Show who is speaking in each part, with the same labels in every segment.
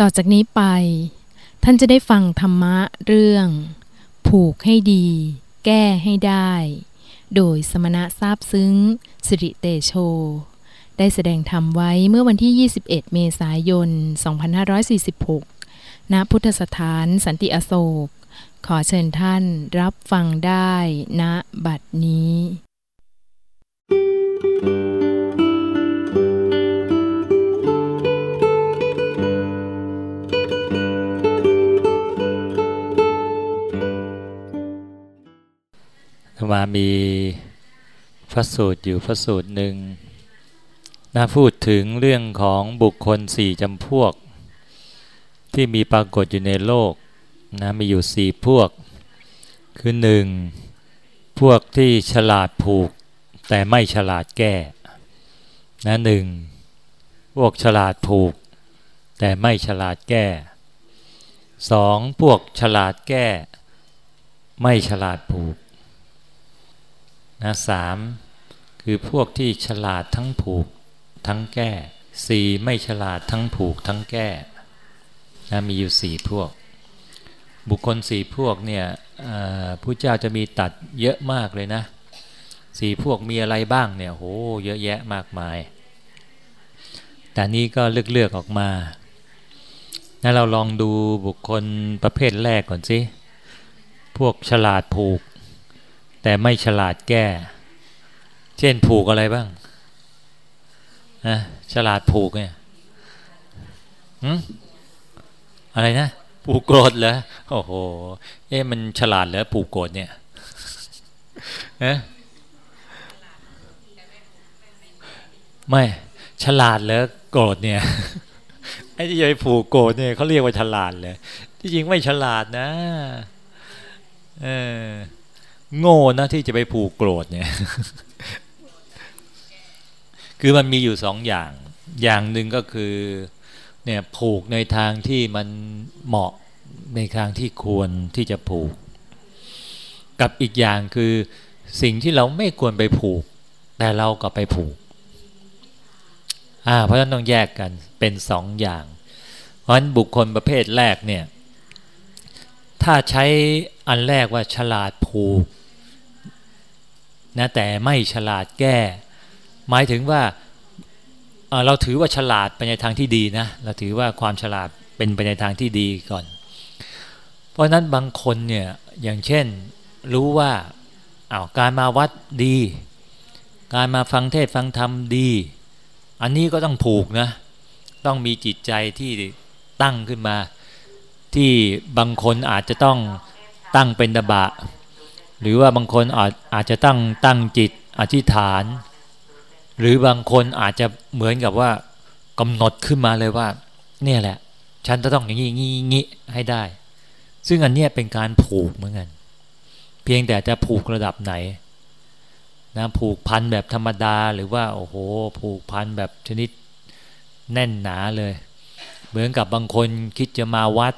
Speaker 1: ต่อจากนี้ไป ท่านจะได้ฟังธรรมะเรื่อง ผูกให้ดี แก้ให้ได้ โดยสมณะทราบซึ้ง สิริเตโช ได้แสดงธรรมไว้เมื่อวันที่ 21 เมษายน 2546 ณ พุทธสถานสันติอโศก ขอเชิญท่านรับฟังได้ณบัดนี้
Speaker 2: มามีพระสูตรอยู่พระสูตรหนึ่งน่าพูดถึงเรื่องของบุคคลสี่จำพวก ที่มีปรากฏอยู่ในโลกนะมีอยู่สี่พวก คือหนึ่งพวกที่ฉลาดผูก แต่ไม่ฉลาดแก้นะหนึ่งพวกฉลาดผูก แต่ไม่ฉลาดแก้สองพวกฉลาดแก้ ไม่ฉลาดผูก นะสามคือพวกที่ฉลาดทั้งผูกทั้งแก้สี่ไม่ฉลาดทั้งผูกทั้งแก้นะมีอยู่สี่พวก บุคคลสี่พวกเนี่ยผู้เจ้าจะมีตัดเยอะมากเลยนะสี่พวกมีอะไรบ้างเนี่ยโหเยอะแยะมากมาย แต่นี้ก็เลือกเลือกออกมานะเราลองดูบุคคลประเภทแรกก่อนสิพวกฉลาดผูก แต่ไม่ฉลาดแก้ เช่นผูกอะไรบ้างนะฉลาดผูกเนี่ยอะไรนะผูกโกรธเหรอโอ้โห เอ๊ะมันฉลาดเหรอผูกโกรธเนี่ยนะไม่ฉลาดเหรอโกรธเนี่ยไอ้ที่ไปผูกโกรธเนี่ยเขาเรียกว่าฉลาดเลยที่จริงไม่ฉลาดนะ เออ โง่นะที่จะไปผูกโกรธเนี่ย คือมันมีอยู่สองอย่าง อย่างหนึ่งก็คือเนี่ยผูกในทางที่มันเหมาะในทางที่ควรที่จะผูก กับอีกอย่างคือสิ่งที่เราไม่ควรไปผูก แต่เราก็ไปผูก อ่า เพราะฉะนั้นต้องแยกกันเป็นสองอย่าง เพราะฉะนั้นบุคคลประเภทแรกเนี่ย ถ้าใช้อันแรกว่าฉลาดผูก นะแต่ไม่ฉลาดแก้ หมายถึงว่าเราถือว่าฉลาดไปในทางที่ดีนะเราถือว่าความฉลาดเป็นไปในทางที่ดีก่อน เพราะนั้นบางคนเนี่ยอย่างเช่นรู้ว่าอา้าวการมาวัดดี การมาฟังเทศฟังธรรมดี อันนี้ก็ต้องผูกนะต้องมีจิตใจที่ตั้งขึ้นมา ที่บางคนอาจจะต้องตั้งเป็นดบะ หรือว่าบางคนอาจอาจจะตั้งตั้งจิตอธิษฐาน หรือบางคนอาจจะเหมือนกับว่ากำหนดขึ้นมาเลยว่า เนี่ยแหละ ฉันจะต้องอย่างนี้งี้งี้ให้ได้ ซึ่งอันเนี้ยเป็นการผูกเหมือนกัน เพียงแต่จะผูกระดับไหนนะผูกพันแบบธรรมดาหรือว่าโอ้โห ผูกพันแบบชนิดแน่นหนาเลย เหมือนกับบางคนคิดจะมาวัด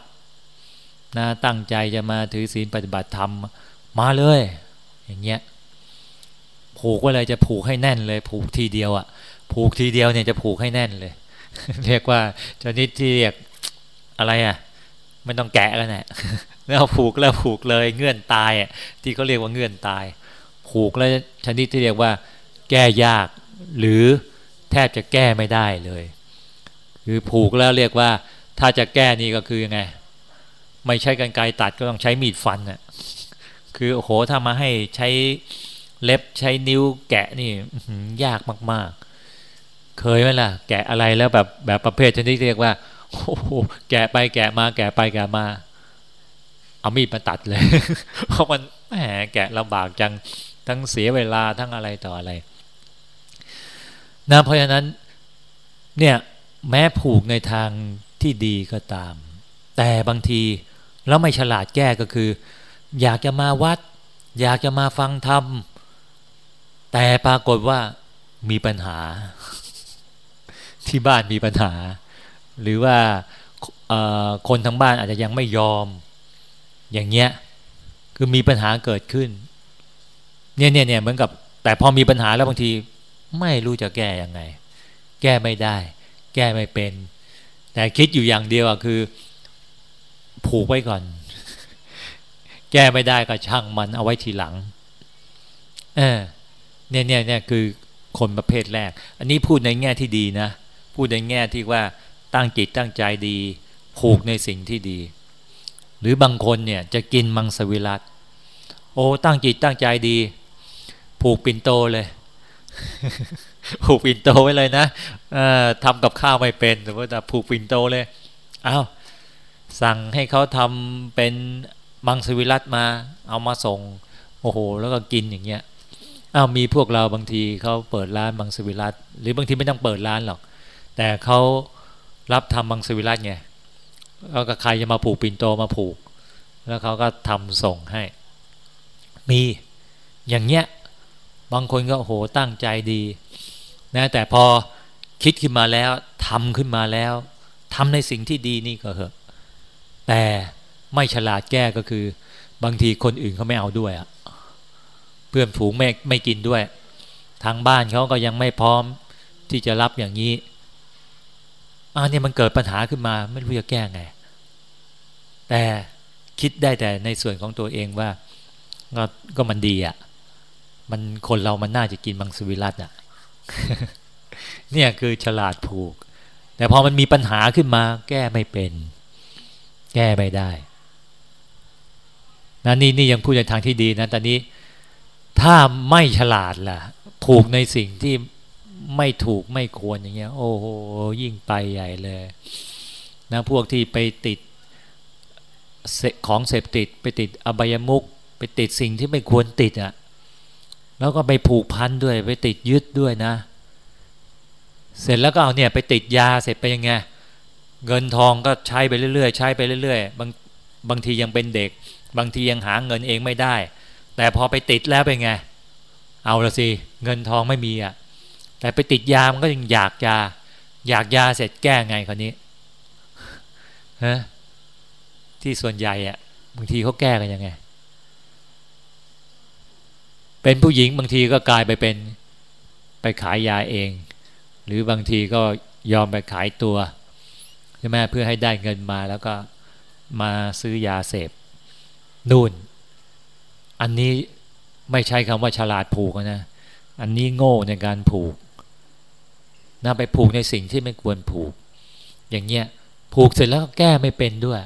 Speaker 2: นะตั้งใจจะมาถือศีลปฏิบัติธรรม มาเลย อย่างเงี้ยผูกว่าอะไรจะผูกให้แน่นเลย ผูกทีเดียวอะ่ะ ผูกทีเดียวเนี่ยจะผูกให้แน่นเลย เรียกว่าชนิดที่เรียกอะไรอะ่ะไม่ต้องแกะแล้วเนี่ยแล้วผูกแล้วผูกเลยเงื่อนตายอะที่เขาเรียกว่าเงื่อนตาย ผูกแล้วชนิดที่เรียกว่า แก้ยาก หรือแทบจะแก้ไม่ได้เลย คือผูกแล้วเรียกว่า ถ้าจะแก้นี่ก็คือยังไง ไม่ใช่กันไกลตัดก็ต้องใช้มีดฟันอะ คือโอ้โหถ้ามาให้ใช้เล็บใช้นิ้วแกะนี่ยากมาก ๆ เคยไหมล่ะ แกะอะไรแล้วแบบแบบประเภทชนิดเรียกว่าโอ้โหแกะไปแกะมา แกะไปแกะมา เอามีดมาตัดเลยเพราะมันแหมแกะลำบากจังทั้งเสียเวลาทั้งอะไรต่ออะไรนะเพราะฉะนั้นเนี่ยแม้ผูกในทางที่ดีก็ตาม แต่บางทีแล้วไม่ฉลาดแก้ก็คือ อยากจะมาวัด อยากจะมาฟังธรรม แต่ปรากฏว่ามีปัญหา ที่บ้านมีปัญหา หรือว่าคนทั้งบ้านอาจจะยังไม่ยอม อย่างเงี้ยคือมีปัญหาเกิดขึ้น เนี่ยเนี่ยเนี่ยเหมือนกับ แต่พอมีปัญหาแล้วบางที ไม่รู้จะแก้ยังไง แก้ไม่ได้ แก้ไม่เป็น แต่คิดอยู่อย่างเดียวคือ ผูกไว้ก่อน แก้ไม่ได้ก็ช่างมันเอาไว้ทีหลังเออเนี่ยเนี่ยเนี่ยคือคนประเภทแรก อันนี้พูดในแง่ที่ดีนะ พูดในแง่ที่ว่าตั้งจิตตั้งใจดี ผูกในสิ่งที่ดี หรือบางคนเนี่ยจะกินมังสวิรัตโอ้ตั้งจิตตั้งใจดี ผูกปิ่นโตเลยผูกปิ่นโตไว้เลยนะทำกับข้าวไม่เป็นสมมติผูกปิ่นโตเลยเอา้าสั่งให้เขาทำเป็น มังสวิรัตมาเอามาส่งโอ้โห แล้วก็กินอย่างเงี้ยอ้าวมีพวกเราบางทีเขาเปิดร้านมังสวิรัตหรือบางทีไม่ต้องเปิดร้านหรอก แต่เขารับทำมังสวิรัตไงแล้วก็ใครจะมาผูกปิ่นโตมาผูก แล้วเขาก็ทำส่งให้ มีอย่างเงี้ยบางคนก็โอ้โหตั้งใจดีนะแต่พอคิดขึ้นมาแล้วทำขึ้นมาแล้วทำในสิ่งที่ดีนี่ก็เหอะแต่ ไม่ฉลาดแก้ก็คือ บางทีคนอื่นเขาไม่เอาด้วยอะเพื่อนฝูงไม่ไม่กินด้วย ทางบ้านเขาก็ยังไม่พร้อมที่จะรับอย่างนี้อันนี้มันเกิดปัญหาขึ้นมาไม่รู้จะแก้ไง แต่คิดได้แต่ในส่วนของตัวเองว่าก็ก็มันดีอะ่ะ มันคนเรามันน่าจะกินมังสวิรัตอะ เนี่ยคือฉลาดผูก แต่พอมันมีปัญหาขึ้นมา แก้ไม่เป็น แก้ไม่ได้ นะนี่นี่ยังพูดในทางที่ดีนะตอนนี้ถ้าไม่ฉลาดล่ะผูกในสิ่งที่ไม่ถูกไม่ควรอย่างเงี้ย โอ้โหยิ่งไปใหญ่เลยนะพวกที่ไปติดของเสพติด ไปติดอบายมุกไปติดสิ่งที่ไม่ควรติดอะ่ะแล้วก็ไปผูกพันด้วย ไปติดยึดด้วยนะ เสร็จแล้วก็เอาเนี่ยไปติดยาเสร็จไปยังไงเงินทองก็ใช้ไปเรื่อยๆใช้ไปเรื่อยๆบางบางทียังเป็นเด็ก บางทียังหาเงินเองไม่ได้ แต่พอไปติดแล้วเป็นไง เอาละสิเงินทองไม่มีอะแต่ไปติดยามันก็ยังอยากยา อยากยาเสร็จแก้ไงคนนี้ฮะที่ส่วนใหญ่อะบางทีเขาแก้กันยังไง เป็นผู้หญิงบางทีก็กลายไปเป็นไปขายยาเอง หรือบางทีก็ยอมไปขายตัวใช่ไหมเพื่อให้ได้เงินมาแล้วก็มาซื้อยาเสพ นู่น อันนี้ไม่ใช่คำว่าฉลาดผูกนะ อันนี้โง่ในการผูกนะไปผูกในสิ่งที่ไม่ควรผูก อย่างเงี้ยผูกเสร็จแล้วแก้ไม่เป็นด้วย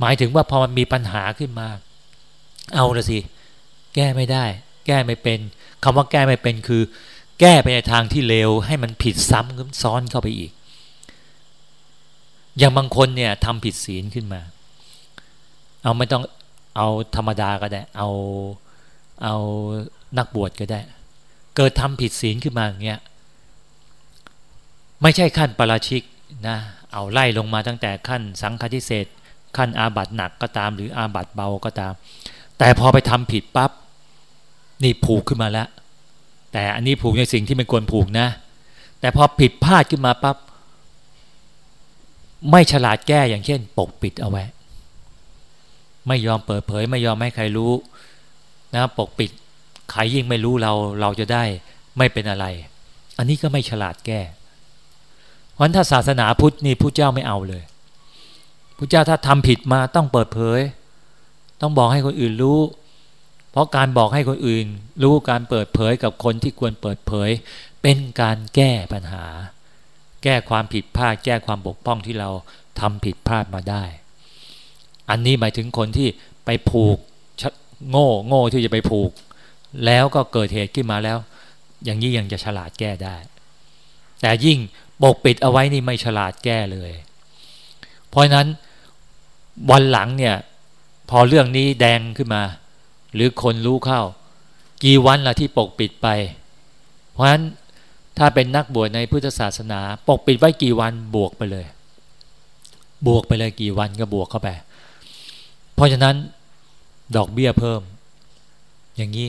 Speaker 2: หมายถึงว่าพอมันมีปัญหาขึ้นมา เอาละสิ แก้ไม่ได้ แก้ไม่เป็นคำว่าแก้ไม่เป็นคือ แก้ไปในทางที่เลวให้มันผิดซ้ำซ้อนเข้าไปอีก อย่างบางคนเนี่ยทำผิดศีลขึ้นมา เอาไม่ต้อง เอาธรรมดาก็ได้ เอาเอานักบวชก็ได้ เกิดทำผิดศีลขึ้นมาอย่างเงี้ยไม่ใช่ขั้นปราชิกนะเอาไล่ลงมาตั้งแต่ขั้นสังฆทิเศษขั้นอาบัตหนักก็ตาม หรืออาบัตเบาก็ตาม แต่พอไปทำผิดปับ๊บนี่ผูกขึ้นมาแล้ว แต่อันนี้ผูกในสิ่งที่ไม่ควรผูกนะ แต่พอผิดพลาดขึ้นมาปับ๊บไม่ฉลาดแก้อย่างเช่น ปกปิดเอาไว้ ไม่ยอมเปิดเผย ไม่ยอมให้ใครรู้นะปกปิดใครยิ่งไม่รู้เราเราจะได้ไม่เป็นอะไร อันนี้ก็ไม่ฉลาดแก้เพราะถ้าศาสนาพุทธนี่ผู้เจ้าไม่เอาเลยผู้เจ้าถ้าทำผิดมาต้องเปิดเผย ต้องบอกให้คนอื่นรู้ เพราะการบอกให้คนอื่น รู้การเปิดเผยกับคนที่ควรเปิดเผย เป็นการแก้ปัญหา แก้ความผิดพลาดแก้ความบกพร่องที่เราทำผิดพลาดมาได้ อันนี้หมายถึงคนที่ไปผูกโง่โง่ที่จะไปผูก แล้วก็เกิดเหตุขึ้นมาแล้ว อย่างนี้ยังจะฉลาดแก้ได้ แต่ยิ่งปกปิดเอาไว้นี่ไม่ฉลาดแก้เลย เพราะนั้นวันหลังเนี่ย พอเรื่องนี้แดงขึ้นมา หรือคนรู้เข้า กี่วันละที่ปกปิดไป เพราะฉะนั้นถ้าเป็นนักบวชในพุทธศาสนา ปกปิดไว้กี่วันบวกไปเลย บวกไปเลยกี่วันก็บวกเข้าไป เพราะฉะนั้นดอกเบี้ยเพิ่ม อย่างนี้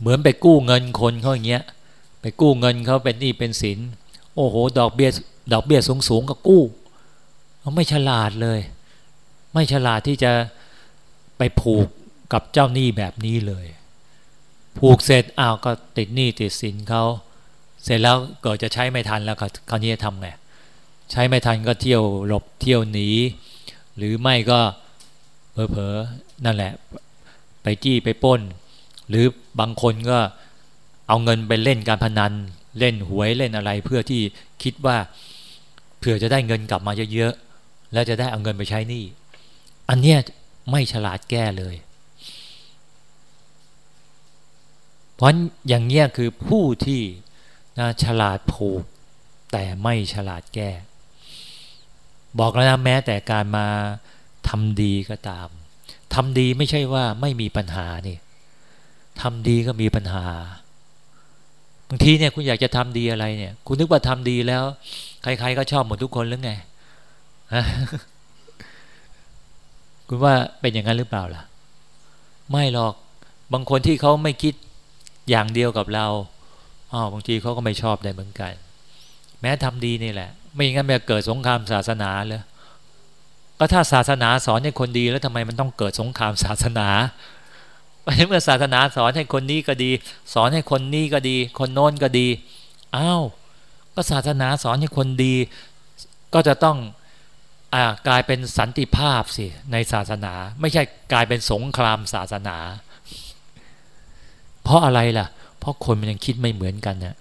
Speaker 2: เหมือนไปกู้เงินคนเขาอย่างเงี้ย ไปกู้เงินเขาเป็นหนี้เป็นสินโอ้โห ดอกเบี้ยดอกเบี้ยสูงสูงก็กู้เขาไม่ฉลาดเลย ไม่ฉลาดที่จะไปผูกกับเจ้าหนี้แบบนี้เลย ผูกเสร็จอ้าวก็ติดหนี้ติดสินเขาเสร็จแล้วเกิดจะใช้ไม่ทันแล้วคราวนี้ทำไงใช้ไม่ทันก็เที่ยวหลบเที่ยวหนี หรือไม่ก็ เผลอๆนั่นแหละ ไปจี้ไปป้น หรือบางคนก็เอาเงินไปเล่นการพนัน เล่นหวยเล่นอะไรเพื่อที่คิดว่าเผื่อจะได้เงินกลับมาเยอะๆแล้วจะได้เอาเงินไปใช้หนี้อันเนี้ยไม่ฉลาดแก้เลย เพราะอย่างเงี้ยคือผู้ที่นะฉลาดผูก แต่ไม่ฉลาดแก้ บอกแล้วนะแม้แต่การมา ทำดีก็ตามทำดีไม่ใช่ว่าไม่มีปัญหานี่ทำดีก็มีปัญหาบางทีเนี่ยคุณอยากจะทำดีอะไรเนี่ย คุณนึกว่าทำดีแล้ว ใคร ๆ ก็ชอบหมดทุกคนหรือไงคุณว่าเป็นอย่างนั้นหรือเปล่าล่ะ ไม่หรอกบางคนที่เขาไม่คิดอย่างเดียวกับเราอ๋อบางทีเขาก็ไม่ชอบได้เหมือนกัน แม้ทำดีนี่แหละ ไม่อย่างนั้นจะเกิดสงครามศาสนาเลย ก็ถ้าศาสนาสอนให้คนดีแล้วทำไมมันต้องเกิดสงครามศาสนาเมื่อศาสนาสอนให้คนนี้ก็ดี สอนให้คนนี้ก็ดี คนโน้นก็ดีอ้าวก็ศาสนาสอนให้คนดี ก็จะต้องอ่ากลายเป็นสันติภาพสิในศาสนา ไม่ใช่กลายเป็นสงครามศาสนา เพราะอะไรล่ะ เพราะคนมันยังคิดไม่เหมือนกันเนี่ย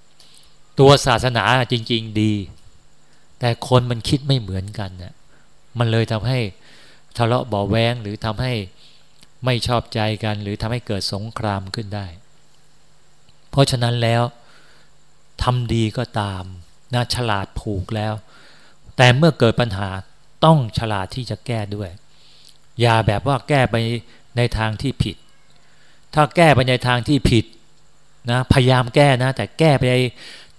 Speaker 2: ตัวศาสนาจริง ๆดี แต่คนมันคิดไม่เหมือนกันเนี่ย มันเลยทำให้ทะเลาะเบาแวงหรือทำให้ไม่ชอบใจกัน หรือทำให้เกิดสงครามขึ้นได้ เพราะฉะนั้นแล้วทำดีก็ตามนะฉลาดผูกแล้ว แต่เมื่อเกิดปัญหาต้องฉลาดที่จะแก้ด้วย อย่าแบบว่าแก้ไปในทางที่ผิด ถ้าแก้ไปในทางที่ผิดนะพยายามแก้นะ แต่แก้ไป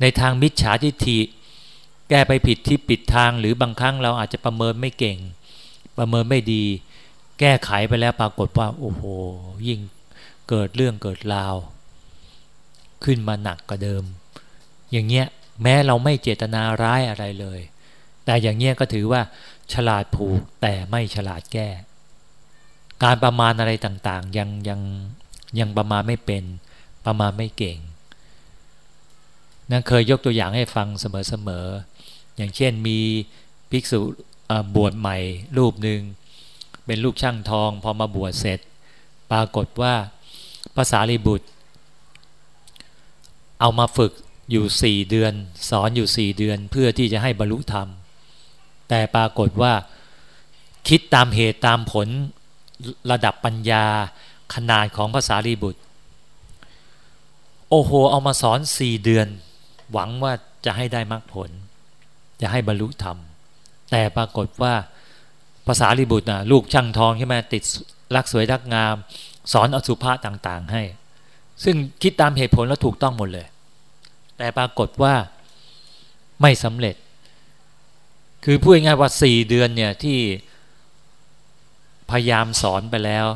Speaker 2: ในทางมิจฉาทิฏฐิ แก้ไปผิดที่ปิดทางหรือบางครั้งเราอาจจะประเมินไม่เก่ง ประเมินไม่ดี แก้ไขไปแล้วปรากฏว่าโอ้โหยิ่งเกิดเรื่องเกิดราว ขึ้นมาหนักกว่าเดิม อย่างเงี้ยแม้เราไม่เจตนาร้ายอะไรเลย แต่อย่างเงี้ยก็ถือว่า ฉลาดผูกแต่ไม่ฉลาดแก้ การประมาณอะไรต่างๆ ยังยังยังประมาณไม่เป็น ประมาณไม่เก่ง นั่นเคยยกตัวอย่างให้ฟังเสมอๆอย่างเช่นมีภิกษุบวชใหม่รูปหนึ่งเป็นลูกช่างทองพอมาบวชเสร็จ ปรากฏว่าภาษาลิบุตร เอามาฝึกอยู่สี่เดือน สอนอยู่สี่เดือนเพื่อที่จะให้บรรลุธรรม แต่ปรากฏว่าคิดตามเหตุตามผลระดับปัญญาขนาดของภาษาลีบุตร โอ้โห เอามาสอนสี่เดือน หวังว่าจะให้ได้มรรคผล จะให้บรรลุธรรม แต่ปรากฏว่าภาษาลิบุตรนะลูกช่างทองใช่ไหมติดรักสวยรักงาม สอนอสุภะต่างๆ ให้ ซึ่งคิดตามเหตุผลแล้วถูกต้องหมดเลย แต่ปรากฏว่าไม่สำเร็จ คือพูดง่ายว่าสี่เดือนเนี่ยที่พยายามสอนไปแล้ว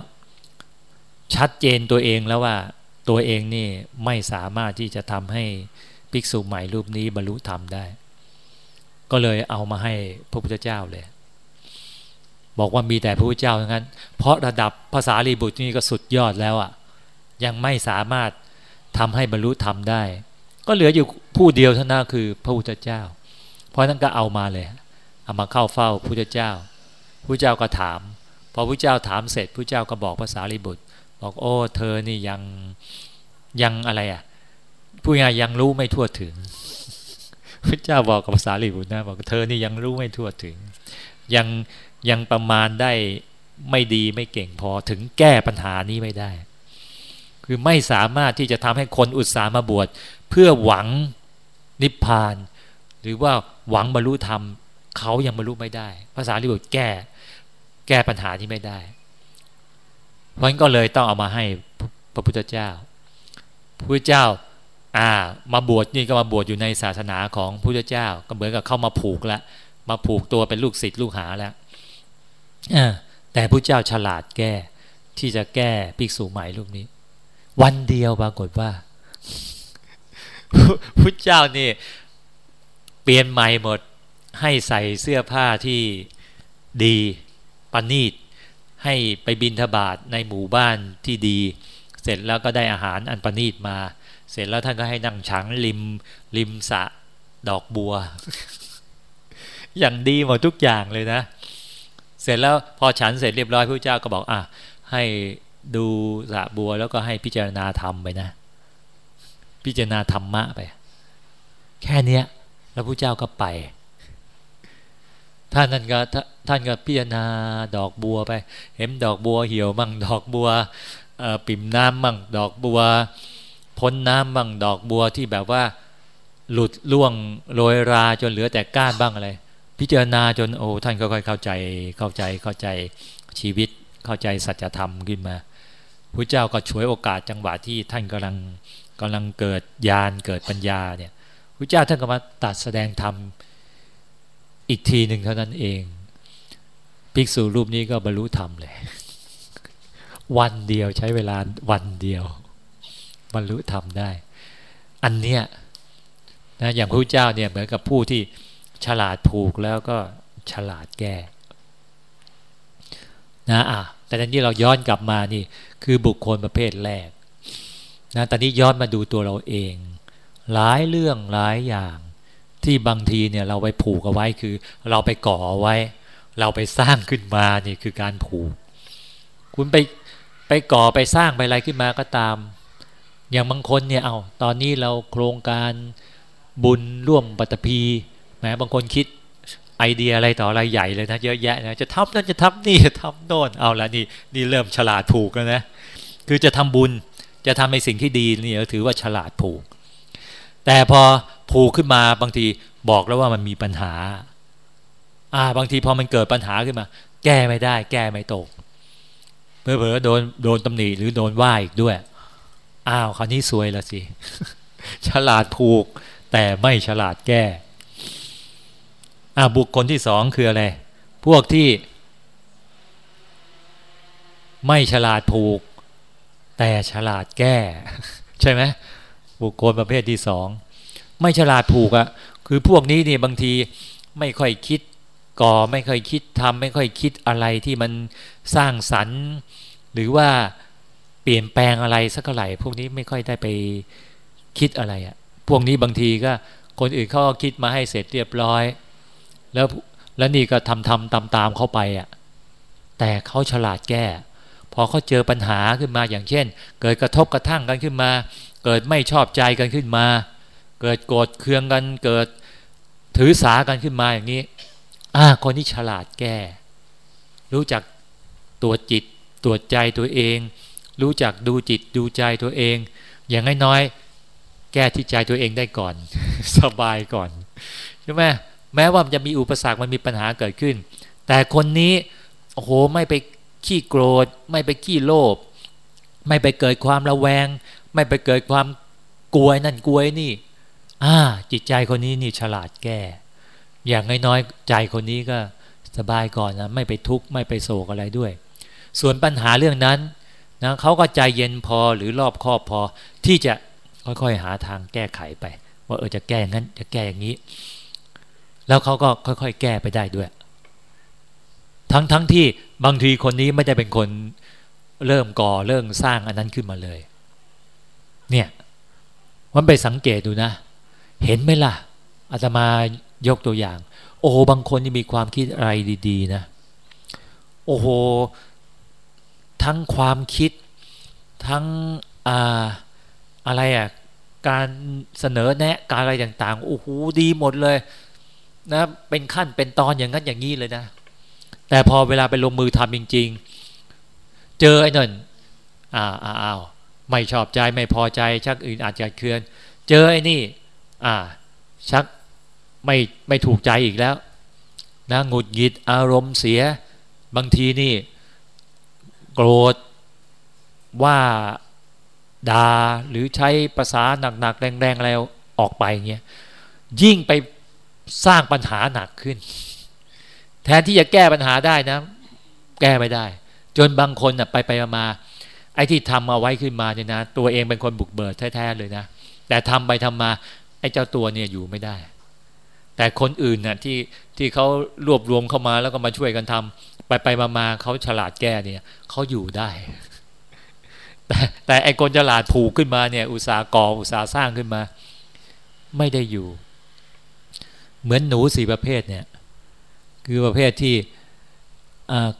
Speaker 2: ชัดเจนตัวเองแล้วว่าตัวเองนี่ไม่สามารถที่จะทำให้ ภิกษุใหม่รูปนี้บรรลุธรรมได้ ก็เลยเอามาให้พระพุทธเจ้าเลย บอกว่ามีแต่พระพุทธเจ้าเท่านั้น เพราะระดับภาษาลีบุตรนี่ก็สุดยอดแล้วอะ่ะ ยังไม่สามารถทำให้บรรลุธรรมได้ ก็เหลืออยู่ผู้เดียวเท่านั้นคือพระพุทธเจ้า เพราะนั้นก็เอามาเลย เอามาเข้าเฝ้าพระพุทธเจ้าพระเจ้าก็ถาม พอพระเจ้าถามเสร็จพระเจ้าก็บอกภาษาลีบุตร บอกโอ้ เธอนี่ยังยังอะไรอะ่ะ ผู้งายังรู้ไม่ทั่วถึงพระเจ้าบอกกับภาษาลีบุตรนะบอกเธอนี่ยังรู้ไม่ทั่วถึง ยังยังประมาณได้ไม่ดีไม่เก่งพอถึงแก้ปัญหานี้ไม่ได้ คือไม่สามารถที่จะทำให้คนอุตสาห์มาบวชเพื่อหวังนิพพาน หรือว่าหวังบรรลุธรรมเขายังบรรลุไม่ได้ภาษาลีบุตรแก้ แก้ปัญหาที่ไม่ได้ เพราะนั้นก็เลยต้องเอามาให้พระพุทธเจ้าพระพุทธเจ้า อ่า มาบวชนี่ก็มาบวชอยู่ในศาสนาของพระเจ้า ก็เหมือนกับเข้ามาผูกแล้วมาผูกตัวเป็นลูกศิษย์ลูกหาแล้วแต่พระเจ้าฉลาดแก้ ที่จะแก้ภิกษุใหม่รูปนี้ วันเดียวปรากฏว่าพระเจ้านี่ เปลี่ยนใหม่หมด ให้ใส่เสื้อผ้าที่ดีปณีต ให้ไปบินทบาทในหมู่บ้านที่ดี เสร็จแล้วก็ได้อาหารอันปณีตมา เสร็จแล้วท่านก็ให้นั่งฉังริมริมสะดอกบัว อย่างดีหมดทุกอย่างเลยนะ เสร็จแล้วพอฉันเสร็จเรียบร้อยพระเจ้าก็บอกอะให้ดูสะบัวแล้วก็ให้พิจารณาธรรมไปนะ พิจารณาธรรมะไป แค่เนี้ย แล้วพระเจ้าก็ไป ท่านนั่นก็ท่านก็พิจารณาดอกบัวไป เห็นดอกบัวเหี่ยวมั่งดอกบัวปิ่มน้ำมั่งดอกบัว พ้นน้ำมั่งดอกบัวที่แบบว่า หลุดล่วงโรยราจนเหลือแต่ก้านบ้างอะไร พิจารณาจนโอ้ท่านค่อยๆเข้าใจเข้าใจเข้าใจชีวิตเข้าใจสัจธรรมขึ้นมาพระเจ้าก็ช่วยโอกาสจังหวะที่ท่านกำลังกำลังเกิดญาณเกิดปัญญาเนี่ยพระเจ้าท่านก็มาตัดแสดงธรรมอีกทีหนึ่งเท่านั้นเองภิกษุรูปนี้ก็บรรลุธรรมเลย วันเดียวใช้เวลาวันเดียว บรรลุธรรมได้ อันเนี้ยนะอย่างพระเจ้าเนี่ยเหมือนกับผู้ที่ฉลาดผูกแล้วก็ฉลาดแก้นะอะแต่ตอนนี้เราย้อนกลับมานี่คือบุคคลประเภทแรกนะตอนนี้ย้อนมาดูตัวเราเอง หลายเรื่องหลายอย่างที่บางทีเนี่ยเราไปผูกเอาไว้คือ เราไปก่อเอาไว้ เราไปสร้างขึ้นมานี่คือการผูก คุณไปไปก่อไปสร้างไปอะไรขึ้นมาก็ตาม อย่างบางคนเนี่ยเอาตอนนี้เราโครงการบุญร่วมปัตภีแหมบางคนคิดไอเดียอะไรต่ออะไรใหญ่เลยนะเยอะแยะนะจะทำนั่นจะทำนี่จะทำโน่นเอาละนี่นี่เริ่มฉลาดผูกแล้วนะคือจะทำบุญจะทำในสิ่งที่ดีนี่ถือว่าฉลาดผูก แต่พอผูกขึ้นมาบางทีบอกแล้วว่ามันมีปัญหา อ่าบางทีพอมันเกิดปัญหาขึ้นมา แก้ไม่ได้ แก้ไม่ตกเผลอๆโดนโดนตำหนิหรือโดนว่าอีกด้วย อ้าวคราวนี้ซวยละสิ ฉลาดผูก แต่ไม่ฉลาดแก้อ่าบุคคลที่สองคืออะไร พวกที่ ไม่ฉลาดผูก แต่ฉลาดแก้ ใช่ไหมบุคคลประเภทที่สองไม่ฉลาดผูกอะคือพวกนี้นี่บางทีไม่ค่อยคิดก่อไม่ค่อยคิดทำไม่ค่อยคิดอะไรที่มันสร้างสรรค์ หรือว่า เปลี่ยนแปลงอะไรสักเท่าไหร่พวกนี้ไม่ค่อยได้ไปคิดอะไรอะพวกนี้บางทีก็คนอื่นเขาคิดมาให้เสร็จเรียบร้อย แล้วแล้วนี่ก็ทำทำตามตามเข้าไปอะแต่เขาฉลาดแก้ พอเขาเจอปัญหาขึ้นมาอย่างเช่น เกิดกระทบกระทั่งกันขึ้นมา เกิดไม่ชอบใจกันขึ้นมา เกิดโกรธเคืองกันเกิดถือสากันขึ้นมาอย่างนี้อ่าคนที่ฉลาดแก้ รู้จักตัวจิตตัวใจตัวเอง รู้จักดูจิตดูใจตัวเอง อย่างน้อยๆแก้ที่ใจตัวเองได้ก่อน สบายก่อนใช่ไหมแม้ว่ามันจะมีอุปสรรคมันมีปัญหาเกิดขึ้น แต่คนนี้โอ้โหไม่ไปขี้โกรธ ไม่ไปขี้โลภไม่ไปเกิดความระแวง ไม่ไปเกิดความกลัวนั่นกลัวนี่อ่าจิตใจคนนี้นี่ฉลาดแก้ อย่างน้อยๆใจคนนี้ก็สบายก่อนนะไม่ไปทุกข์ไม่ไปโศกอะไรด้วย ส่วนปัญหาเรื่องนั้น นะเขาก็ใจเย็นพอหรือรอบคอบพอที่จะค่อยๆหาทางแก้ไขไป ว่าเออจะแก้งั้นจะแก้อย่างนี้ แล้วเขาก็ค่อยๆ แก้ไปได้ด้วย ทั้งทั้งที่บางทีคนนี้ไม่ได้เป็นคนเริ่มก่อเริ่มสร้างอันนั้นขึ้นมาเลย เนี่ยมันไปสังเกตดูนะ เห็นไหมล่ะอาตมายกตัวอย่าง โอ้บางคนที่มีความคิดอะไรดี ๆ นะ โอ้โห ทั้งความคิดทั้งอ่าอะไรอะการเสนอแนะการอะไรต่างๆโอ้โหดีหมดเลยนะเป็นขั้นเป็นตอนอย่างนั้นอย่างนี้เลยนะ แต่พอเวลาไปลงมือทำจริง ๆ เจอไอ้นั่นอ้าวอ้าวไม่ชอบใจไม่พอใจ ชักอื่นอาจจะเคลื่อน เจอไอ้นี่ อ่า ชักไม่ไม่ถูกใจอีกแล้วนะหงุดหงิดอารมณ์เสีย บางทีนี่ โกรธว่าดาหรือใช้ภาษาหนักๆแรงๆอะไรออกไปเงี้ยยิ่งไปสร้างปัญหาหนักขึ้น แทนที่จะแก้ปัญหาได้นะ แก้ไม่ได้ จนบางคนนะไปไปมาไอ้ที่ทำเอาไว้ขึ้นมาเนี่ยนะ ตัวเองเป็นคนบุกเบิดแท้ๆเลยนะ แต่ทำไปทำมาไอ้เจ้าตัวเนี่ยอยู่ไม่ได้ แต่คนอื่นนะ่ะที่ที่เขารวบรวมเข้ามาแล้วก็มาช่วยกันทำ ไปไปมามาเขาฉลาดแก้เนี่ยเขาอยู่ได้ แต่แต่ไอ้คนฉลาดผูกขึ้นมาเนี่ย อุตสาหก่ออุตสาหสร้างขึ้นมา ไม่ได้อยู่ เหมือนหนูสี่ประเภทเนี่ย คือประเภทที่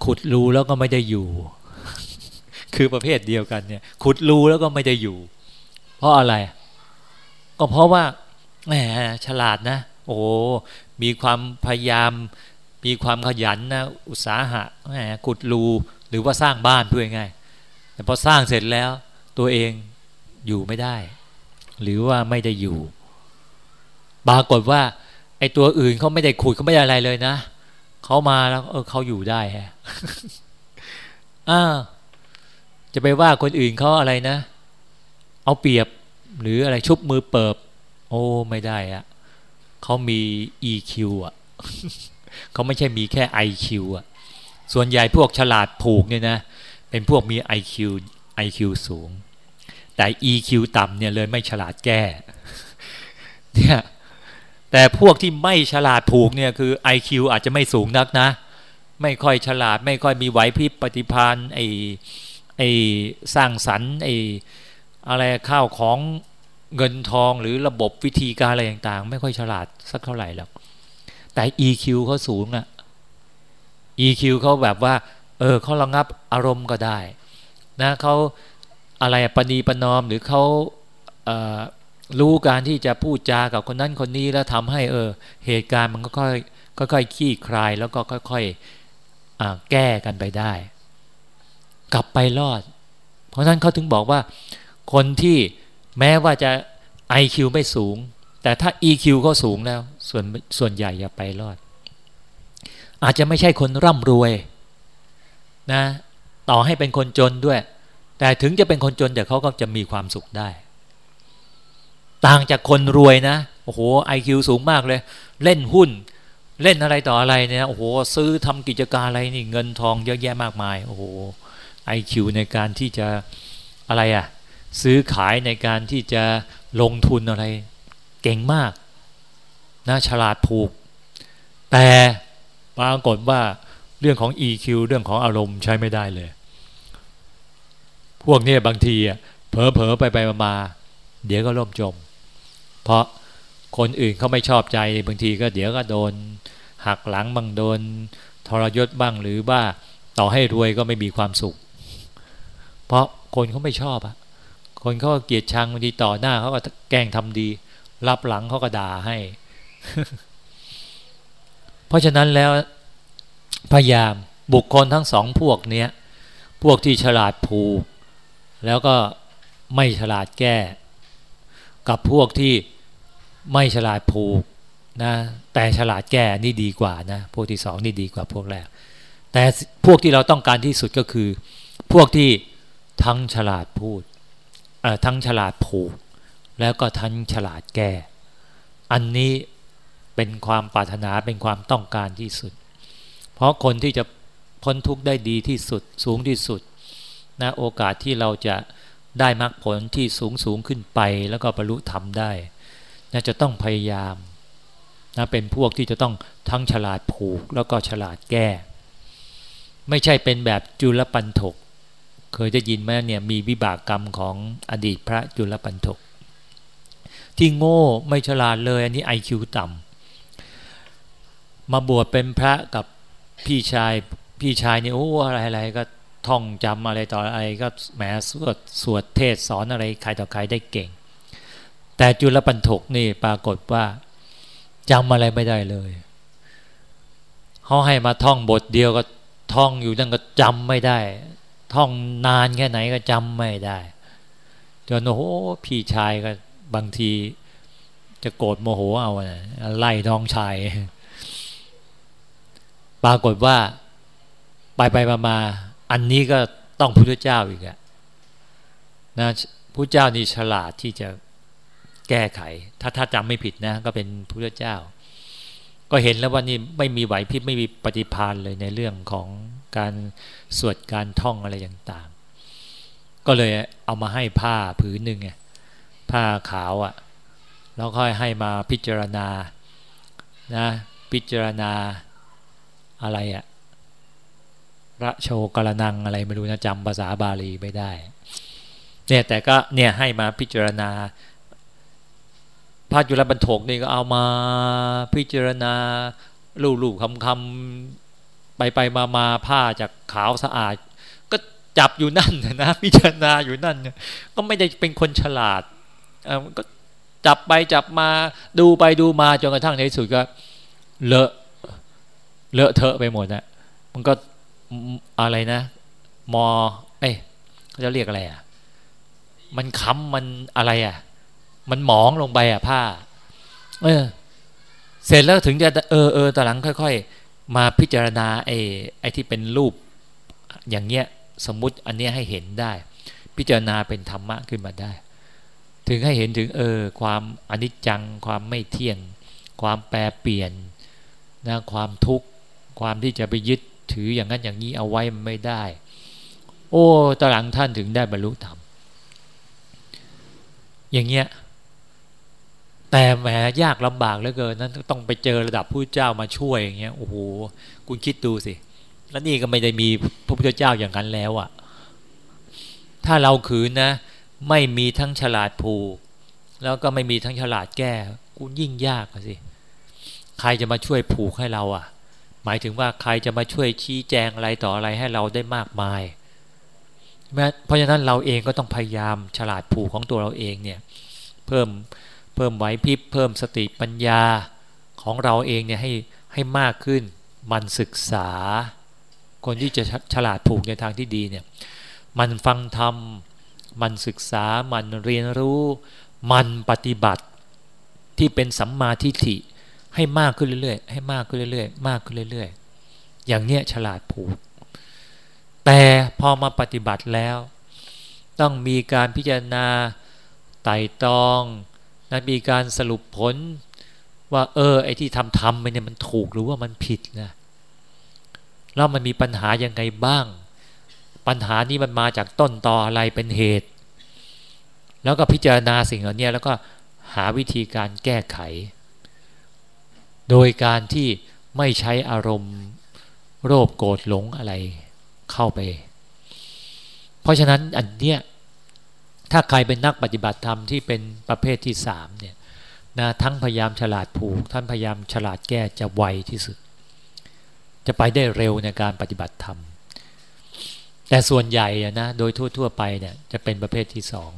Speaker 2: ขุดรูแล้วก็ไม่ได้อยู่ คือประเภทเดียวกันเนี่ย ขุดรูแล้วก็ไม่ได้อยู่ เพราะอะไร ก็เพราะว่าแหมฉลาดนะ โอ้มีความพยายาม มีความขยันนะอุตสาหะแหมขุดรูหรือว่าสร้างบ้านด้วยไงแต่พอสร้างเสร็จแล้วตัวเองอยู่ไม่ได้ หรือว่าไม่ได้อยู่ปรากฏว่า ไอ้ตัวอื่นเขาไม่ได้ขุดเขาไม่ได้อะไรเลยนะเขามาแล้ว เออเขาอยู่ได้ฮะอ้าจะไปว่าคนอื่นเขาอะไรนะ เอาเปรียบหรืออะไรชุบมือเปิบ โอ้ไม่ได้อะเขามี EQ อะ เขาไม่ใช่มีแค่ IQ อะส่วนใหญ่พวกฉลาดผูกเนี่ยนะเป็นพวกมี IQ IQ สูง แต่ EQ ต่ำเนี่ยเลยไม่ฉลาดแก้เนี่ยแต่พวกที่ไม่ฉลาดผูกเนี่ยคือ IQ อาจจะไม่สูงนักนะ ไม่ค่อยฉลาด ไม่ค่อยมีไหวพริบปฏิพานไอไอสร้างสรรค์ไออะไรข้าวของเงินทองหรือระบบวิธีการอะไรต่างๆ ไม่ค่อยฉลาดสักเท่าไหร่หรอก แต่ EQ เขาสูงอะ EQ เขาแบบว่า เออเขาระงับอารมณ์ก็ได้ นะเขาอะไรปณีปนอมหรือเขาเรู้การที่จะพูดจากับคนนั้นคนนี้แล้วทำให้เออ เหตุการณ์มันก็ค่อยค่อยขี้คลายแล้วก็ค่อยๆแก้กันไปได้ กลับไปรอด เพราะนั้นเขาถึงบอกว่า คนที่แม้ว่าจะ IQ ไม่สูง แต่ถ้า EQ เขาสูงแล้ว ส่วนส่วนใหญ่อย่าไปรอด อาจจะไม่ใช่คนร่ำรวยนะต่อให้เป็นคนจนด้วย แต่ถึงจะเป็นคนจนแต่เขาก็จะมีความสุขได้ ต่างจากคนรวยนะโอ้โหไอคิวสูงมากเลย เล่นหุ้น เล่นอะไรต่ออะไรเนี่ยโอ้โหซื้อทำกิจการอะไรนี่เงินทองเยอะแยะมากมายโอ้โหไอคิวในการที่จะอะไรอะ่ะซื้อขายในการที่จะลงทุนอะไร เก่งมาก นะฉลาดผูก แต่ปรากฏว่าเรื่องของ EQ เรื่องของอารมณ์ใช้ไม่ได้เลย พวกนี้บางทีอะเผลอๆไปไปมา เดี๋ยวก็ล่มจม เพราะคนอื่นเขาไม่ชอบใจบางทีก็เดี๋ยวก็โดน หักหลังบ้างโดน ทรยศบ้างหรือว่าต่อให้รวยก็ไม่มีความสุข เพราะคนเขาไม่ชอบอะคนเขาเกลียดชังบางทีต่อหน้าเขาก็แกล้งทำดี รับหลังเขาก็ด่าให้ เพราะฉะนั้นแล้วพยายามบุคคลทั้งสองพวกเนี้ย พวกที่ฉลาดผูก แล้วก็ไม่ฉลาดแก้ กับพวกที่ไม่ฉลาดผูกนะแต่ฉลาดแก้นี่ดีกว่านะพวกที่สองนี่ดีกว่าพวกแรก แต่พวกที่เราต้องการที่สุดก็คือ พวกที่ทั้งฉลาดพูดทั้งฉลาดผูก แล้วก็ทั้งฉลาดแก้ อันนี้ เป็นความปรารถนาเป็นความต้องการที่สุด เพราะคนที่จะพ้นทุกข์ได้ดีที่สุดสูงที่สุดนะโอกาสที่เราจะได้มรรคผลที่สูงสูงขึ้นไป แล้วก็บรรลุธรรมได้น่าจะต้องพยายามนะเป็นพวกที่จะต้องทั้งฉลาดผูกแล้วก็ฉลาดแก้ ไม่ใช่เป็นแบบจุลปันถก เคยได้ยินไหมเนี่ยมีวิบากกรรมของอดีตพระจุลปันถก ที่โง่ไม่ฉลาดเลยอันนี้ไอคิวต่ำ มาบวชเป็นพระกับพี่ชายพี่ชายเนี่ยโอ้อะไรอะไรก็ท่องจำอะไรต่ออะไรก็แหมสวดสวดเทศสอนอะไรใครต่อใครได้เก่ง แต่จุลปันถกนี่ปรากฏว่าจำอะไรไม่ได้เลยเขาให้มาท่องบทเดียวก็ท่องอยู่นั่นก็จำไม่ได้ ท่องนานแค่ไหนก็จำไม่ได้จนโอ้โหพี่ชายก็บางทีจะโกรธโมโหเอาไล่น้องชาย ปรากฏว่าไปไปมามาอันนี้ก็ต้องพุทธเจ้าอีกอะนะพุทธเจ้านี่ฉลาดที่จะแก้ไข ถ้าถ้าจำไม่ผิดนะ ก็เป็นพุทธเจ้า ก็เห็นแล้วว่านี่ไม่มีไหวพริบไม่มีปฏิพานเลยในเรื่องของการสวดการท่องอะไรต่างๆ ก็เลยเอามาให้ผ้าผืนหนึ่งไงผ้าขาวอะ่ะแล้วค่อยให้มาพิจารณานะพิจารณา อะไรอะระโชกรนังอะไรไม่รู้นะจำภาษาบาลีไม่ได้เนี่ยแต่ก็เนี่ยให้มาพิจารณาพระจุลบรรทกนี่ก็เอามาพิจารณาลูบลูคำคำไปไปมามาผ้าจากขาวสะอาด ก็จับอยู่นั่นนะพิจารณาอยู่นั่น ก็ไม่ได้เป็นคนฉลาดก็จับไปจับมาดูไปดูมาจนกระทั่งในที่สุดก็เลอะ เลอะเทอะไปหมดนะมันก็อะไรนะ มอ เอ้เขาจะเรียกอะไรอะมันค้ำมันอะไรอะมันหมองลงไปอะผ้า เออ เสร็จแล้วถึงจะเออเออตอหลังค่อย ๆ มาพิจารณาไอ้ไอ้ที่เป็นรูป อย่างเงี้ย สมมุติอันเนี้ยให้เห็นได้ พิจารณาเป็นธรรมะขึ้นมาได้ ถึงให้เห็นถึง เออ ความอนิจจัง ความไม่เที่ยง ความแปรเปลี่ยนนะความทุกข์ ความที่จะไปยึดถืออย่างนั้นอย่างนี้เอาไว้มันไม่ได้ โอ้ตอนหลังท่านถึงได้บรรลุธรรมอย่างเงี้ยแต่แหมยากลำบากเหลือเกินนั้นต้องไปเจอระดับผู้เจ้ามาช่วยอย่างเงี้ยโอ้โหคุณคิดดูสิแล้วนี่ก็ไม่ได้มีพระพุทธเจ้าอย่างนั้นแล้วอะ่ะ ถ้าเราขืนนะ ไม่มีทั้งฉลาดผูก แล้วก็ไม่มีทั้งฉลาดแก้กูยิ่งยากสิ ใครจะมาช่วยผูกให้เราอะ่ะ หมายถึงว่าใครจะมาช่วยชี้แจงอะไรต่ออะไรให้เราได้มากมายเพราะฉะนั้นเราเองก็ต้องพยายามฉลาดผูกของตัวเราเองเนี่ยเพิ่มเพิ่มไหวพริบเพิ่มสติปัญญาของเราเองเนี่ยให้ให้มากขึ้นมันศึกษา คนที่จะฉลาดผูกในทางที่ดีเนี่ยมันฟังธรรมมันศึกษามันเรียนรู้ มันปฏิบัติที่เป็นสัมมาทิฏฐิ ให้มากขึ้นเรื่อยๆให้มากขึ้นเรื่อยๆมากขึ้นเรื่อยๆ อย่างเนี้ยฉลาดผูก แต่พอมาปฏิบัติแล้ว ต้องมีการพิจารณาไต่ตองนะมีการสรุปผลว่าเออไอ้ที่ทำทำไปเนี่ยมันถูกหรือว่ามันผิดนะแล้วมันมีปัญหายังไงบ้าง ปัญหานี้มันมาจากต้นตออะไรเป็นเหตุ แล้วก็พิจารณาสิ่งเหล่านี้แล้วก็หาวิธีการแก้ไข โดยการที่ไม่ใช้อารมณ์โลภโกรธหลงอะไรเข้าไป เพราะฉะนั้นอันเนี้ยถ้าใครเป็นนักปฏิบัติธรรมที่เป็นประเภทที่สามเนี่ยนะทั้งพยายามฉลาดผูก ท่านพยายามฉลาดแก้จะไวที่สุด จะไปได้เร็วในการปฏิบัติธรรม แต่ส่วนใหญ่นะโดยทั่ว ๆ ไปเนี่ยจะเป็นประเภทที่สอง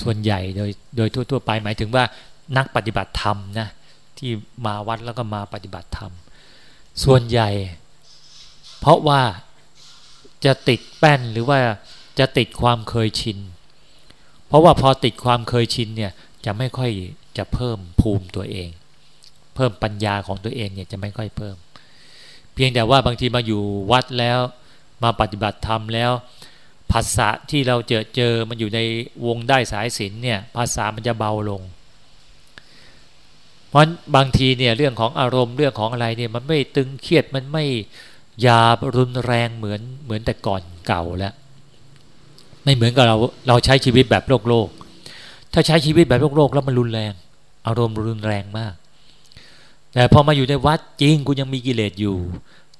Speaker 2: ส่วนใหญ่โดยโดยทั่ว ๆ ไปหมายถึงว่านักปฏิบัติธรรมนะ ที่มาวัดแล้วก็มาปฏิบัติธรรม ส่วนใหญ่ เพราะว่าจะติดแป้นหรือว่าจะติดความเคยชิน เพราะว่าพอติดความเคยชินเนี่ยจะไม่ค่อยจะเพิ่มภูมิตัวเอง เพิ่มปัญญาของตัวเองเนี่ยจะไม่ค่อยเพิ่ม เพียงแต่ว่าบางทีมาอยู่วัดแล้วมาปฏิบัติธรรมแล้วภาษาที่เราเจอเจอมันอยู่ในวงได้สายศิลเนี่ยภาษามันจะเบาลง เพราะบางทีเนี่ยเรื่องของอารมณ์เรื่องของอะไรเนี่ยมันไม่ตึงเครียดมันไม่ยารุนแรงเหมือนเหมือนแต่ก่อนเก่าแล้ว ไม่เหมือนกับเราเราใช้ชีวิตแบบโลกโลก ถ้าใช้ชีวิตแบบโลกโลกแล้วมันรุนแรง อารมณ์รุนแรงมาก แต่พอมาอยู่ในวัดจริงคุณยังมีกิเลสอยู่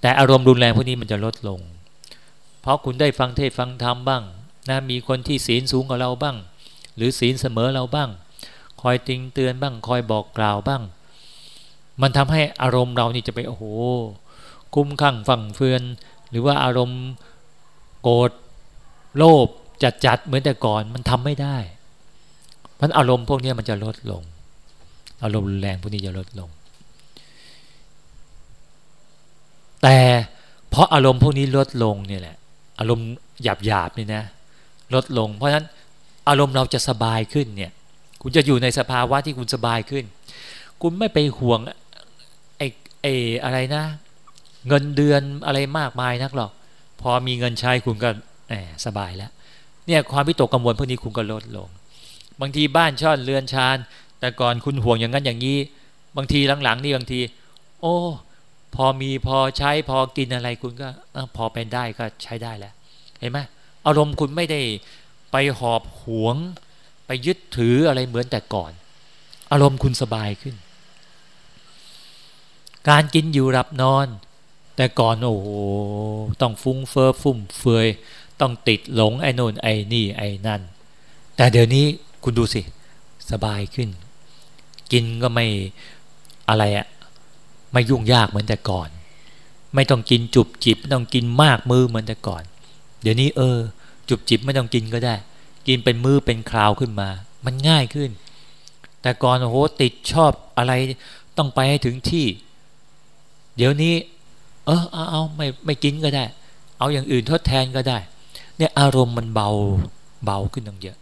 Speaker 2: แต่อารมณ์รุนแรงพวกนี้มันจะลดลง เพราะคุณได้ฟังเทศฟังธรรมบ้างนะมีคนที่ศีลสูงกว่าเราบ้าง หรือศีลเสมอเราบ้าง คอยติงเตือนบ้างคอยบอกกล่าวบ้าง มันทำให้อารมณ์เรานี่จะไปโอ้โหคุ้มข้างฝั่งเฟือน หรือว่าอารมณ์โกรธโลภจัดจัดเหมือนแต่ก่อนมันทำไม่ได้มันอารมณ์พวกนี้มันจะลดลง อารมณ์แรงพวกนี้จะลดลง แต่เพราะอารมณ์พวกนี้ลดลงเนี่ยแหละ อารมณ์หยาบหยาบนี่นะลดลง เพราะฉะนั้นอารมณ์เราจะสบายขึ้นเนี่ย คุณจะอยู่ในสภาวะที่คุณสบายขึ้น คุณไม่ไปห่วงไอ้ไอ้อะไรนะ เงินเดือนอะไรมากมายนักหรอก พอมีเงินใช้คุณก็แหมสบายแล้ว เนี่ยความวิตกกังวลพวกนี้คุณก็ลดลง บางทีบ้านช่อนเรือนชาน แต่ก่อนคุณห่วงอย่างนั้นอย่างนี้ บางทีหลังๆนี่บางที โอ้พอมีพอใช้พอกินอะไรคุณก็พอเป็นได้ก็ใช้ได้แล้ว เห็นไหมอารมณ์คุณไม่ได้ไปหอบหวง ไปยึดถืออะไรเหมือนแต่ก่อน อารมณ์คุณสบายขึ้น การกินอยู่รับนอน แต่ก่อนโอ้โหต้องฟุ้งเฟอ้อฟุ่มเฟือยต้องติดหลงไอ้นนไอ้นี่ไอ้นั่น แต่เดี๋ยวนี้คุณดูสิ สบายขึ้น กินก็ไม่อะไรอะไม่ยุ่งยากเหมือนแต่ก่อน ไม่ต้องกินจุบจิบไม่ต้องกินมากมือเหมือนแต่ก่อน เดี๋ยวนี้เออ จุบจิบไม่ต้องกินก็ได้ กินเป็นมือเป็นคราวขึ้นมา มันง่ายขึ้น แต่ก่อนโอ้โหติดชอบอะไรต้องไปให้ถึงที่ เดี๋ยวนี้ เออเอาเอาไม่ไม่กินก็ได้ เอาอย่างอื่นทดแทนก็ได้ เนี่ยอารมณ์มันเบาเบาขึ้นตั้งเยอะ